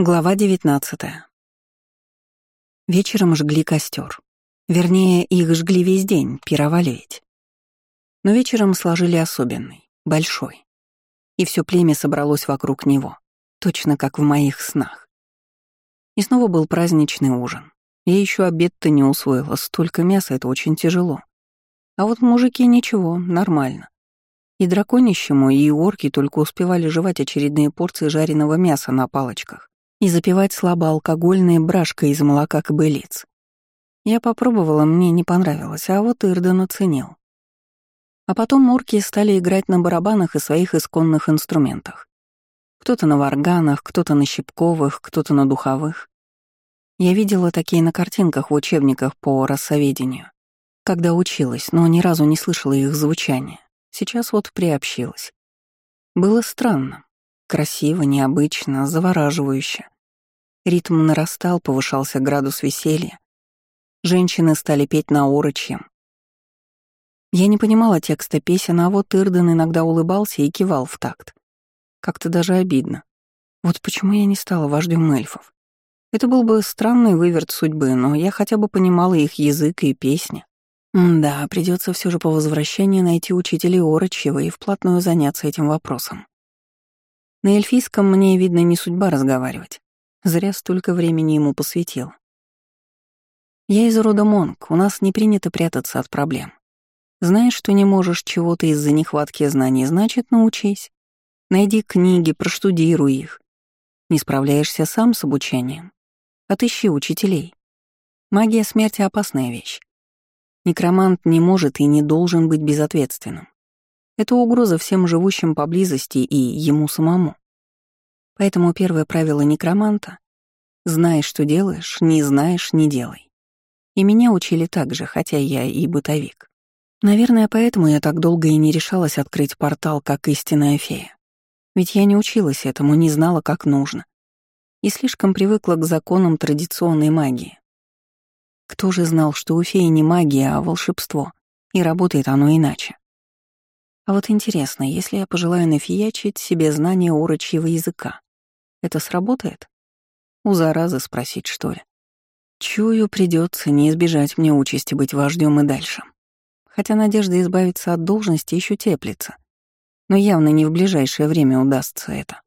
Глава 19 Вечером жгли костер. Вернее, их жгли весь день, пировали ведь. Но вечером сложили особенный, большой. И все племя собралось вокруг него, точно как в моих снах. И снова был праздничный ужин. Я еще обед-то не усвоила, столько мяса — это очень тяжело. А вот мужики ничего, нормально. И драконищему, и орки только успевали жевать очередные порции жареного мяса на палочках и запивать слабоалкогольной брашкой из молока кобылиц. Я попробовала, мне не понравилось, а вот Ирден оценил. А потом мурки стали играть на барабанах и своих исконных инструментах. Кто-то на варганах, кто-то на щипковых, кто-то на духовых. Я видела такие на картинках в учебниках по рассоведению, когда училась, но ни разу не слышала их звучания. Сейчас вот приобщилась. Было странно. Красиво, необычно, завораживающе. Ритм нарастал, повышался градус веселья. Женщины стали петь на орочьем. Я не понимала текста песен, а вот Ирден иногда улыбался и кивал в такт. Как-то даже обидно. Вот почему я не стала вождем эльфов. Это был бы странный выверт судьбы, но я хотя бы понимала их язык и песни. да, придется все же по возвращении найти учителей Орочьего и вплотную заняться этим вопросом. На эльфийском мне, видно, не судьба разговаривать. Зря столько времени ему посвятил. Я из рода Монг, у нас не принято прятаться от проблем. Знаешь, что не можешь чего-то из-за нехватки знаний, значит, научись. Найди книги, проштудируй их. Не справляешься сам с обучением. Отыщи учителей. Магия смерти — опасная вещь. Некромант не может и не должен быть безответственным. Это угроза всем живущим поблизости и ему самому. Поэтому первое правило некроманта — знай, что делаешь, не знаешь — не делай. И меня учили так же, хотя я и бытовик. Наверное, поэтому я так долго и не решалась открыть портал, как истинная фея. Ведь я не училась этому, не знала, как нужно. И слишком привыкла к законам традиционной магии. Кто же знал, что у феи не магия, а волшебство, и работает оно иначе? А вот интересно, если я пожелаю нафиячить себе знание урочьего языка, это сработает? У заразы спросить, что ли? Чую, придется не избежать мне участи быть вождем и дальше. Хотя надежда избавиться от должности еще теплится. Но явно не в ближайшее время удастся это.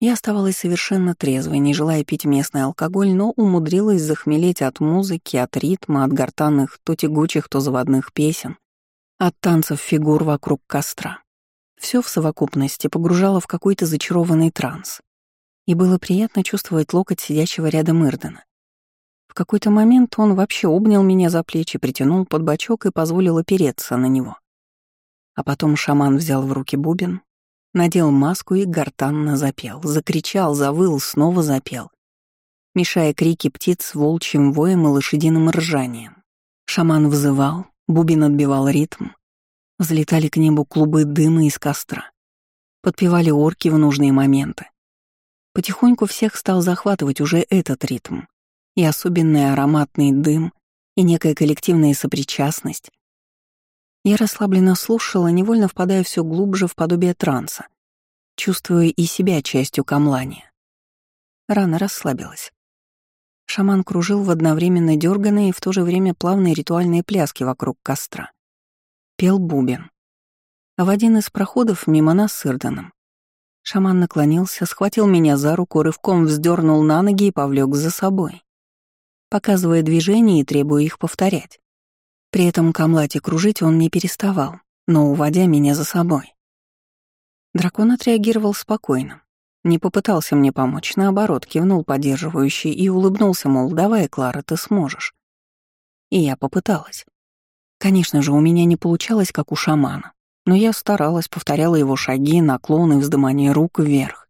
Я оставалась совершенно трезвой, не желая пить местный алкоголь, но умудрилась захмелеть от музыки, от ритма, от гортанных то тягучих, то заводных песен, от танцев фигур вокруг костра. Все в совокупности погружало в какой-то зачарованный транс. И было приятно чувствовать локоть сидящего рядом Ирдена. В какой-то момент он вообще обнял меня за плечи, притянул под бочок и позволил опереться на него. А потом шаман взял в руки бубен, надел маску и гортанно запел, закричал, завыл, снова запел, мешая крики птиц волчьим воем и лошадиным ржанием. Шаман взывал, Бубин отбивал ритм. Взлетали к небу клубы дыма из костра. Подпевали орки в нужные моменты. Потихоньку всех стал захватывать уже этот ритм. И особенный ароматный дым, и некая коллективная сопричастность. Я расслабленно слушала, невольно впадая все глубже в подобие транса, чувствуя и себя частью камлания. Рано расслабилась. Шаман кружил в одновременно дерганные и в то же время плавные ритуальные пляски вокруг костра. Пел бубен. А в один из проходов мимо нас с Ирданом шаман наклонился, схватил меня за руку, рывком вздернул на ноги и повлек за собой, показывая движения и требуя их повторять. При этом камлате кружить он не переставал, но уводя меня за собой. Дракон отреагировал спокойно. Не попытался мне помочь, наоборот, кивнул поддерживающий и улыбнулся, мол, давай, Клара, ты сможешь. И я попыталась. Конечно же, у меня не получалось, как у шамана, но я старалась, повторяла его шаги, наклоны, вздымание рук вверх.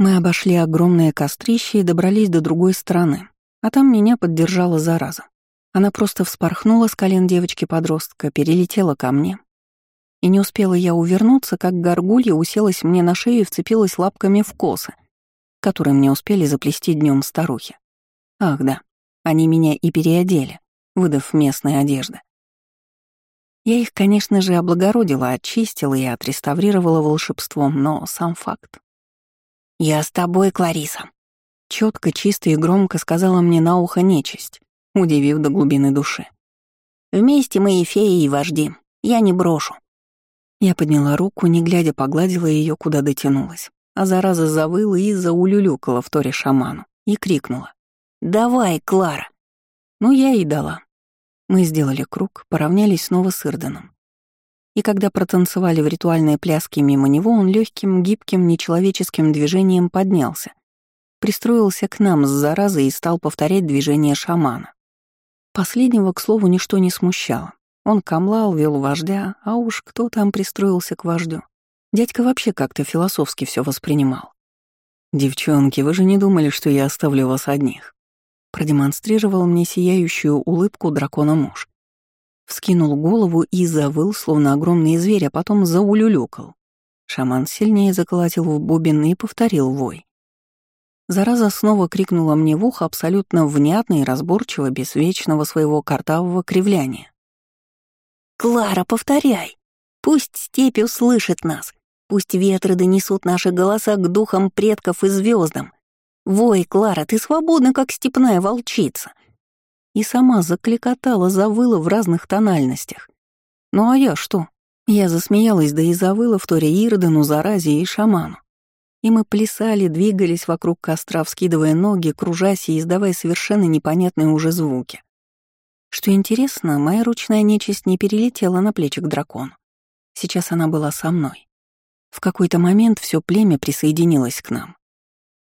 Мы обошли огромное кострище и добрались до другой стороны, а там меня поддержала зараза. Она просто вспорхнула с колен девочки-подростка, перелетела ко мне, и не успела я увернуться, как горгулья уселась мне на шею и вцепилась лапками в косы, которые мне успели заплести днем старухи. Ах да, они меня и переодели, выдав местные одежды. Я их, конечно же, облагородила, очистила и отреставрировала волшебством, но сам факт. «Я с тобой, Клариса», — четко, чисто и громко сказала мне на ухо нечисть, удивив до глубины души. «Вместе мы и феи, и вожди. Я не брошу». Я подняла руку, не глядя, погладила ее, куда дотянулась, а зараза завыла и заулюлюкала в торе шаману и крикнула. «Давай, Клара!» Ну, я и дала. Мы сделали круг, поравнялись снова с Ирденом. И когда протанцевали в ритуальные пляски мимо него, он легким, гибким, нечеловеческим движением поднялся, пристроился к нам с заразой и стал повторять движение шамана. Последнего, к слову, ничто не смущало. Он камлал, вел вождя, а уж кто там пристроился к вождю. Дядька вообще как-то философски все воспринимал. «Девчонки, вы же не думали, что я оставлю вас одних?» продемонстрировал мне сияющую улыбку дракона муж. Вскинул голову и завыл, словно огромный зверь, а потом заулюлюкал. Шаман сильнее заколотил в бубен и повторил вой. Зараза снова крикнула мне в ухо абсолютно внятно и разборчиво, без вечного своего картавого кривляния. «Клара, повторяй! Пусть степь услышит нас, пусть ветры донесут наши голоса к духам предков и звездам, «Вой, Клара, ты свободна, как степная волчица!» И сама закликотала, завыла в разных тональностях. Ну а я что? Я засмеялась, да и завыла в торе Иродену, Заразе и шаману. И мы плясали, двигались вокруг костра, вскидывая ноги, кружась и издавая совершенно непонятные уже звуки. Что интересно, моя ручная нечисть не перелетела на плечи к дракону. Сейчас она была со мной. В какой-то момент все племя присоединилось к нам.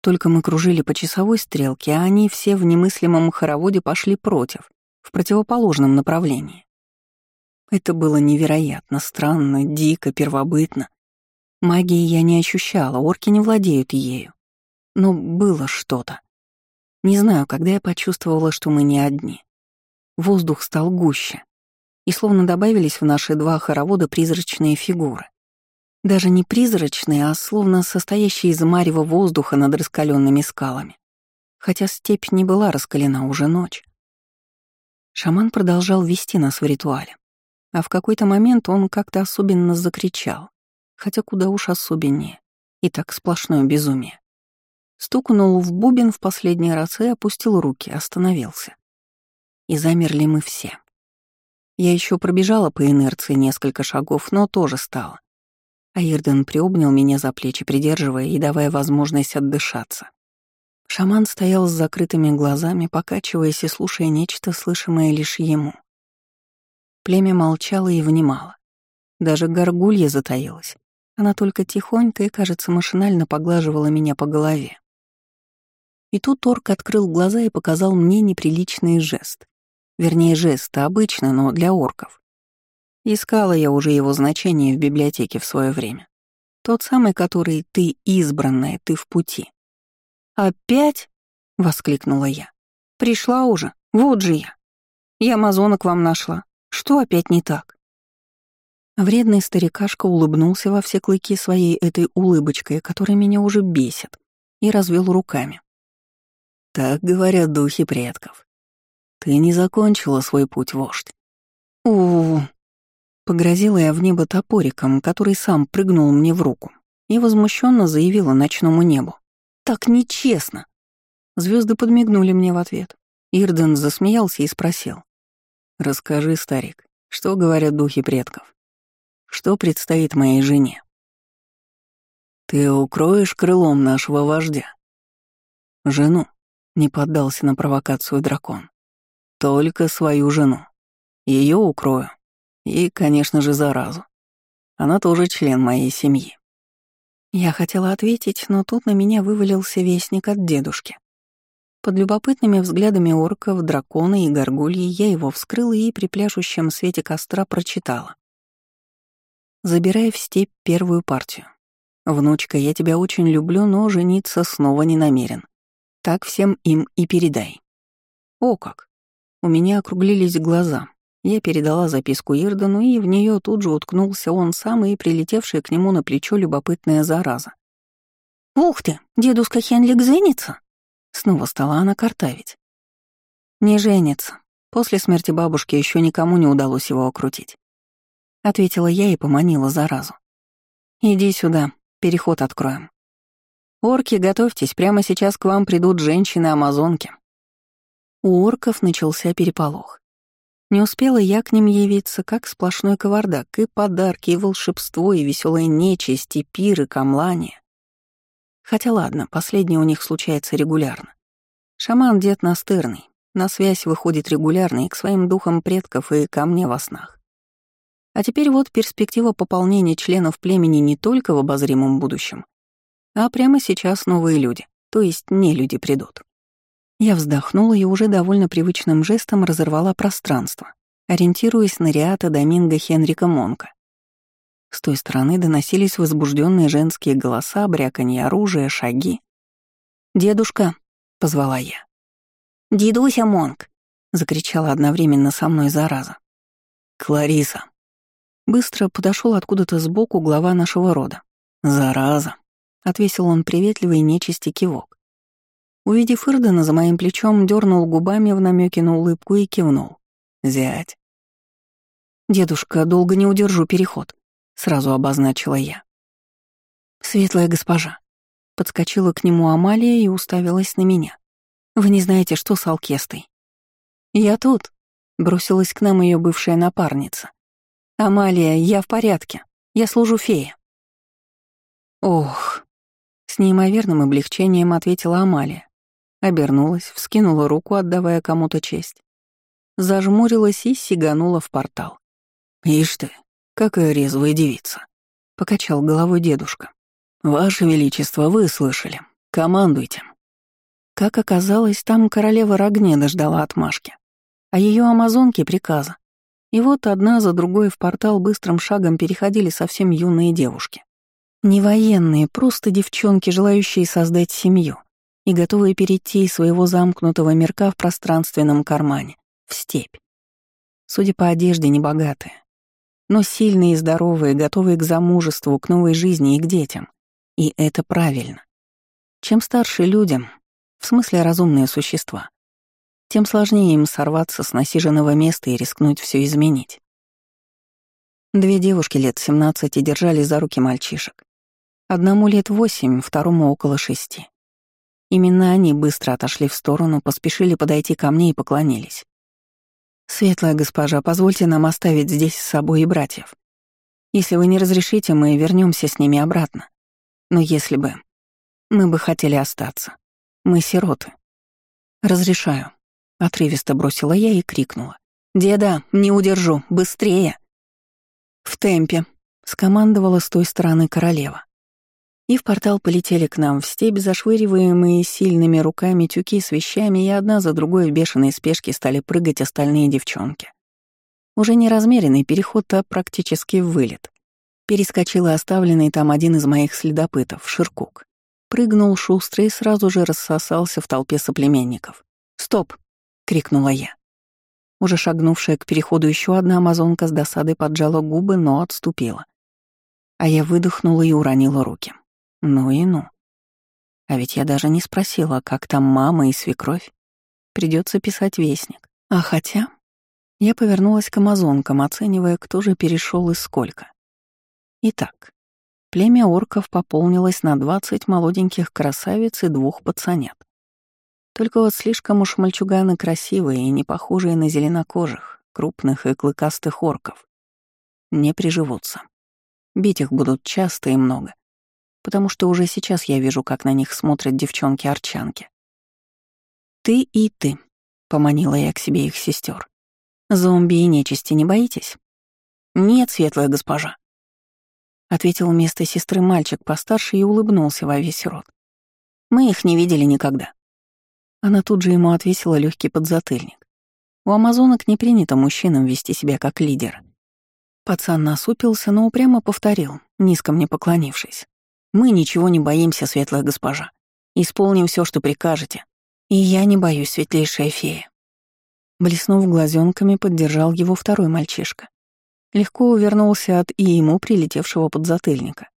Только мы кружили по часовой стрелке, а они все в немыслимом хороводе пошли против, в противоположном направлении. Это было невероятно, странно, дико, первобытно. Магии я не ощущала, орки не владеют ею. Но было что-то. Не знаю, когда я почувствовала, что мы не одни. Воздух стал гуще, и словно добавились в наши два хоровода призрачные фигуры. Даже не призрачные, а словно состоящие из марева воздуха над раскаленными скалами. Хотя степь не была раскалена уже ночь. Шаман продолжал вести нас в ритуале. А в какой-то момент он как-то особенно закричал. Хотя куда уж особеннее. И так сплошное безумие. Стукнул в бубен в последний раз и опустил руки, остановился. И замерли мы все. Я еще пробежала по инерции несколько шагов, но тоже стала. Аирден приобнял меня за плечи, придерживая и давая возможность отдышаться. Шаман стоял с закрытыми глазами, покачиваясь и слушая нечто, слышимое лишь ему. Племя молчало и внимало. Даже горгулья затаилась. Она только тихонько и, кажется, машинально поглаживала меня по голове. И тут орк открыл глаза и показал мне неприличный жест. Вернее, жест обычно, но для орков. Искала я уже его значение в библиотеке в свое время. Тот самый, который «ты избранная, ты в пути». «Опять?» — воскликнула я. «Пришла уже, вот же я. Я амазонок вам нашла. Что опять не так?» Вредный старикашка улыбнулся во все клыки своей этой улыбочкой, которая меня уже бесит, и развел руками. «Так говорят духи предков. Ты не закончила свой путь, вождь». «У-у-у», Погрозила я в небо топориком, который сам прыгнул мне в руку, и возмущенно заявила ночному небу. «Так нечестно!» Звезды подмигнули мне в ответ. Ирден засмеялся и спросил. «Расскажи, старик, что говорят духи предков? Что предстоит моей жене?» «Ты укроешь крылом нашего вождя?» «Жену», — не поддался на провокацию дракон. «Только свою жену. Ее укрою, и, конечно же, заразу. Она тоже член моей семьи. Я хотела ответить, но тут на меня вывалился вестник от дедушки. Под любопытными взглядами орков, дракона и горгульи я его вскрыла и при пляшущем свете костра прочитала. Забирая в степь первую партию. Внучка, я тебя очень люблю, но жениться снова не намерен. Так всем им и передай. О как! У меня округлились глаза, я передала записку Ирдану, и в нее тут же уткнулся он сам и прилетевшая к нему на плечо любопытная зараза. «Ух ты, дедушка Хенлик женится?» Снова стала она картавить. «Не женится. После смерти бабушки еще никому не удалось его окрутить». Ответила я и поманила заразу. «Иди сюда, переход откроем». Орки, готовьтесь, прямо сейчас к вам придут женщины-амазонки. У орков начался переполох. Не успела я к ним явиться, как сплошной кавардак, и подарки, и волшебство, и веселая нечисть, и пиры, камлания. Хотя ладно, последнее у них случается регулярно. Шаман — дед настырный, на связь выходит регулярно и к своим духам предков, и ко мне во снах. А теперь вот перспектива пополнения членов племени не только в обозримом будущем, а прямо сейчас новые люди, то есть не люди придут. Я вздохнула и уже довольно привычным жестом разорвала пространство, ориентируясь на Риата Доминго Хенрика Монка. С той стороны доносились возбужденные женские голоса, бряканье оружия, шаги. «Дедушка», — позвала я. «Дедуся Монк!» — закричала одновременно со мной зараза. «Клариса!» Быстро подошел откуда-то сбоку глава нашего рода. «Зараза!» — отвесил он приветливый нечисти кивок. Увидев Ирдена за моим плечом, дернул губами в намеке на улыбку и кивнул. «Зять». «Дедушка, долго не удержу переход», — сразу обозначила я. «Светлая госпожа». Подскочила к нему Амалия и уставилась на меня. «Вы не знаете, что с Алкестой?» «Я тут», — бросилась к нам ее бывшая напарница. «Амалия, я в порядке. Я служу фее». «Ох», — с неимоверным облегчением ответила Амалия, Обернулась, вскинула руку, отдавая кому-то честь. Зажмурилась и сиганула в портал. «Ишь ты, какая резвая девица!» — покачал головой дедушка. «Ваше Величество, вы слышали. Командуйте». Как оказалось, там королева Рогнеда ждала отмашки, а ее амазонки — приказа. И вот одна за другой в портал быстрым шагом переходили совсем юные девушки. Не военные, просто девчонки, желающие создать семью — и готовые перейти из своего замкнутого мирка в пространственном кармане, в степь. Судя по одежде, небогатые, но сильные и здоровые, готовые к замужеству, к новой жизни и к детям. И это правильно. Чем старше людям, в смысле разумные существа, тем сложнее им сорваться с насиженного места и рискнуть все изменить. Две девушки лет 17 держали за руки мальчишек. Одному лет восемь, второму около шести. Именно они быстро отошли в сторону, поспешили подойти ко мне и поклонились. «Светлая госпожа, позвольте нам оставить здесь с собой и братьев. Если вы не разрешите, мы вернемся с ними обратно. Но если бы... Мы бы хотели остаться. Мы сироты». «Разрешаю», — отрывисто бросила я и крикнула. «Деда, не удержу, быстрее!» «В темпе», — скомандовала с той стороны королева. И в портал полетели к нам в степь, зашвыриваемые сильными руками тюки с вещами, и одна за другой в бешеной спешке стали прыгать остальные девчонки. Уже не размеренный переход, а практически вылет. Перескочил оставленный там один из моих следопытов, Ширкук. Прыгнул шустро и сразу же рассосался в толпе соплеменников. «Стоп!» — крикнула я. Уже шагнувшая к переходу еще одна амазонка с досадой поджала губы, но отступила. А я выдохнула и уронила руки. Ну и ну. А ведь я даже не спросила, как там мама и свекровь. Придется писать вестник. А хотя... Я повернулась к амазонкам, оценивая, кто же перешел и сколько. Итак, племя орков пополнилось на двадцать молоденьких красавиц и двух пацанят. Только вот слишком уж мальчуганы красивые и не похожие на зеленокожих, крупных и клыкастых орков. Не приживутся. Бить их будут часто и много потому что уже сейчас я вижу, как на них смотрят девчонки-арчанки. «Ты и ты», — поманила я к себе их сестер. «Зомби и нечисти не боитесь?» «Нет, светлая госпожа», — ответил вместо сестры мальчик постарше и улыбнулся во весь рот. «Мы их не видели никогда». Она тут же ему отвесила легкий подзатыльник. У амазонок не принято мужчинам вести себя как лидер. Пацан насупился, но упрямо повторил, низко мне поклонившись. Мы ничего не боимся, светлая госпожа. Исполним все, что прикажете. И я не боюсь, светлейшая фея. Блеснув глазенками, поддержал его второй мальчишка. Легко увернулся от и ему прилетевшего подзатыльника.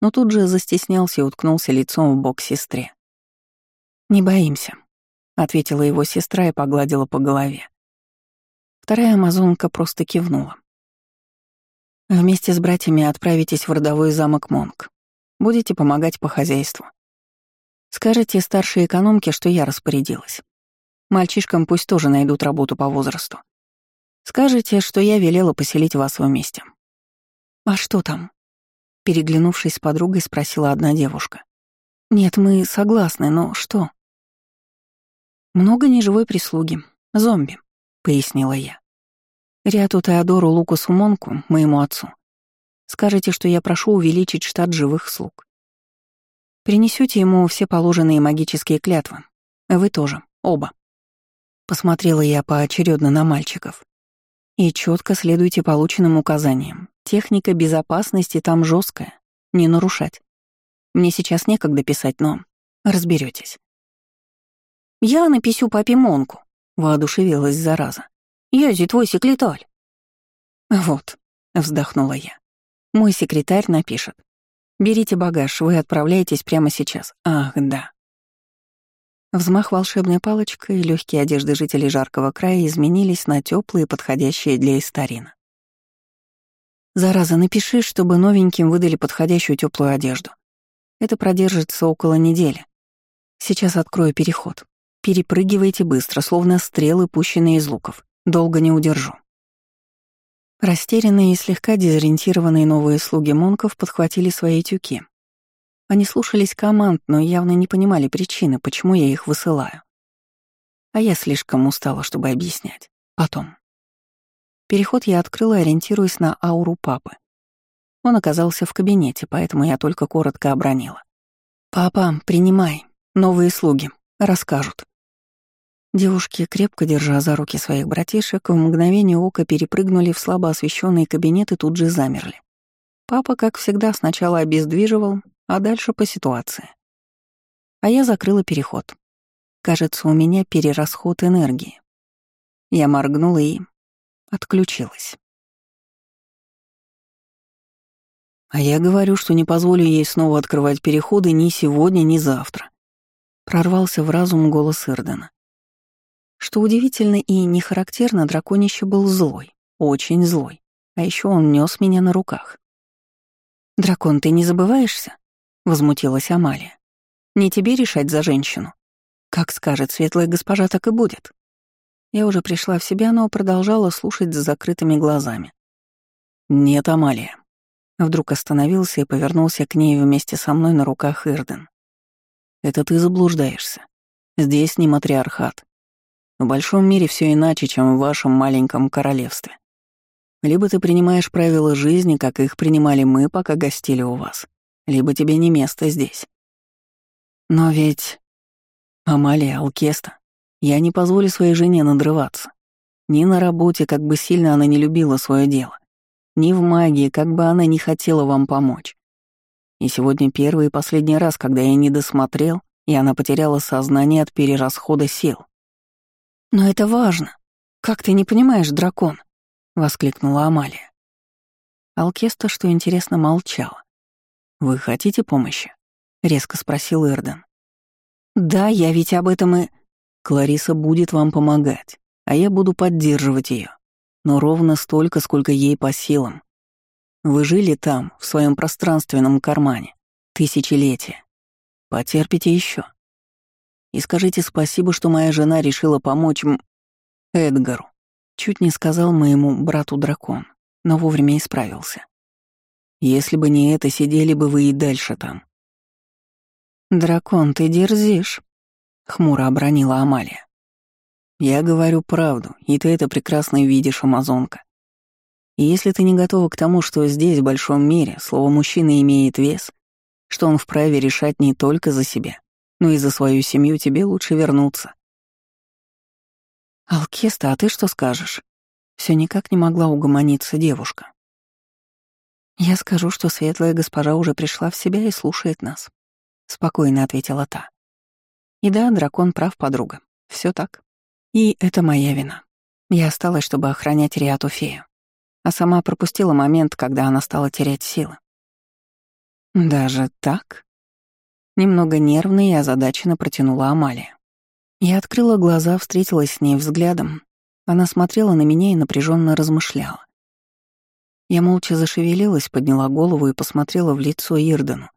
Но тут же застеснялся и уткнулся лицом в бок сестре. «Не боимся», — ответила его сестра и погладила по голове. Вторая амазонка просто кивнула. «Вместе с братьями отправитесь в родовой замок Монг. Будете помогать по хозяйству. Скажите старшей экономке, что я распорядилась. Мальчишкам пусть тоже найдут работу по возрасту. Скажите, что я велела поселить вас вместе. А что там? Переглянувшись с подругой, спросила одна девушка. Нет, мы согласны, но что? Много неживой прислуги. Зомби, пояснила я. Ряту Теодору Лукасу Монку, моему отцу. Скажите, что я прошу увеличить штат живых слуг. Принесете ему все положенные магические клятвы. Вы тоже, оба. Посмотрела я поочередно на мальчиков. И четко следуйте полученным указаниям. Техника безопасности там жесткая, не нарушать. Мне сейчас некогда писать, но разберетесь. Я напишу папе Монку, воодушевилась зараза. Я твой секретарь. Вот, вздохнула я. Мой секретарь напишет. Берите багаж, вы отправляетесь прямо сейчас. Ах, да. Взмах волшебной палочкой, и легкие одежды жителей жаркого края изменились на теплые, подходящие для Истарина. «Зараза, напиши, чтобы новеньким выдали подходящую теплую одежду. Это продержится около недели. Сейчас открою переход. Перепрыгивайте быстро, словно стрелы, пущенные из луков. Долго не удержу». Растерянные и слегка дезориентированные новые слуги Монков подхватили свои тюки, они слушались команд, но явно не понимали причины, почему я их высылаю. А я слишком устала, чтобы объяснять. Потом. Переход я открыла, ориентируясь на ауру папы. Он оказался в кабинете, поэтому я только коротко обронила. «Папа, принимай. Новые слуги. Расскажут». Девушки, крепко держа за руки своих братишек, в мгновение ока перепрыгнули в слабо освещенный кабинет и тут же замерли. Папа, как всегда, сначала обездвиживал, а дальше по ситуации. А я закрыла переход. Кажется, у меня перерасход энергии. Я моргнула и отключилась. А я говорю, что не позволю ей снова открывать переходы ни сегодня, ни завтра. Прорвался в разум голос Ирдена. Что удивительно и не характерно, драконище был злой, очень злой. А еще он нес меня на руках. «Дракон, ты не забываешься?» — возмутилась Амалия. «Не тебе решать за женщину. Как скажет светлая госпожа, так и будет». Я уже пришла в себя, но продолжала слушать с закрытыми глазами. «Нет, Амалия». Вдруг остановился и повернулся к ней вместе со мной на руках Ирден. «Это ты заблуждаешься. Здесь не матриархат. В большом мире все иначе, чем в вашем маленьком королевстве. Либо ты принимаешь правила жизни, как их принимали мы, пока гостили у вас, либо тебе не место здесь. Но ведь... Амалия, Алкеста, я не позволю своей жене надрываться. Ни на работе, как бы сильно она не любила свое дело, ни в магии, как бы она не хотела вам помочь. И сегодня первый и последний раз, когда я не досмотрел, и она потеряла сознание от перерасхода сил. «Но это важно. Как ты не понимаешь, дракон?» — воскликнула Амалия. Алкеста, что интересно, молчала. «Вы хотите помощи?» — резко спросил Эрден. «Да, я ведь об этом и...» «Клариса будет вам помогать, а я буду поддерживать ее, но ровно столько, сколько ей по силам. Вы жили там, в своем пространственном кармане, тысячелетия. Потерпите еще. И скажите спасибо, что моя жена решила помочь м... Эдгару. Чуть не сказал моему брату-дракон, но вовремя исправился. Если бы не это, сидели бы вы и дальше там. «Дракон, ты дерзишь», — хмуро обронила Амалия. «Я говорю правду, и ты это прекрасно видишь, Амазонка. И если ты не готова к тому, что здесь, в большом мире, слово «мужчина» имеет вес, что он вправе решать не только за себя, но и за свою семью, тебе лучше вернуться». «Алкеста, а ты что скажешь?» Все никак не могла угомониться девушка. «Я скажу, что светлая госпожа уже пришла в себя и слушает нас», — спокойно ответила та. «И да, дракон прав, подруга. Все так. И это моя вина. Я осталась, чтобы охранять Риату Фею, а сама пропустила момент, когда она стала терять силы. «Даже так?» Немного нервно и озадаченно протянула Амалия. Я открыла глаза, встретилась с ней взглядом. Она смотрела на меня и напряженно размышляла. Я молча зашевелилась, подняла голову и посмотрела в лицо Ирдену.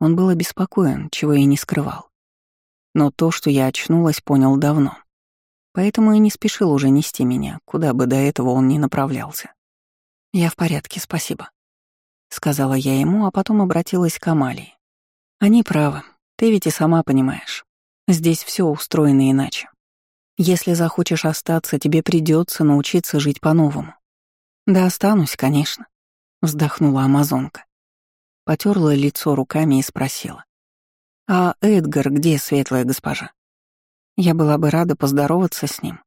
Он был обеспокоен, чего и не скрывал. Но то, что я очнулась, понял давно. Поэтому и не спешил уже нести меня, куда бы до этого он ни направлялся. «Я в порядке, спасибо», — сказала я ему, а потом обратилась к Амалии. «Они правы, ты ведь и сама понимаешь. Здесь все устроено иначе. Если захочешь остаться, тебе придется научиться жить по-новому. Да останусь, конечно, вздохнула амазонка. Потерла лицо руками и спросила. А Эдгар где, светлая госпожа? Я была бы рада поздороваться с ним.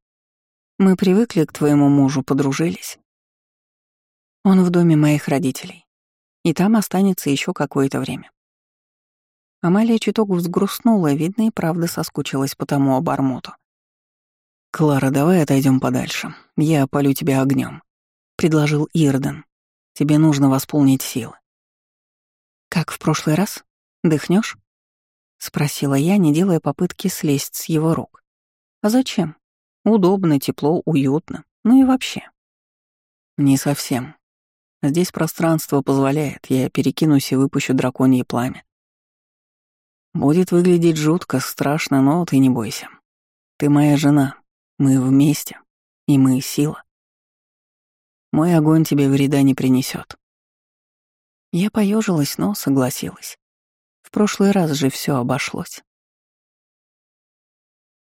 Мы привыкли к твоему мужу, подружились. Он в доме моих родителей. И там останется еще какое-то время. Амалия чуток взгрустнула, видно, и правда соскучилась по тому обормоту. «Клара, давай отойдем подальше. Я опалю тебя огнем, предложил Ирден. «Тебе нужно восполнить силы». «Как в прошлый раз? Дыхнешь? спросила я, не делая попытки слезть с его рук. «А зачем? Удобно, тепло, уютно. Ну и вообще». «Не совсем. Здесь пространство позволяет, я перекинусь и выпущу драконье пламя. Будет выглядеть жутко, страшно, но ты не бойся. Ты моя жена, мы вместе, и мы сила. Мой огонь тебе вреда не принесет. Я поежилась, но согласилась. В прошлый раз же все обошлось.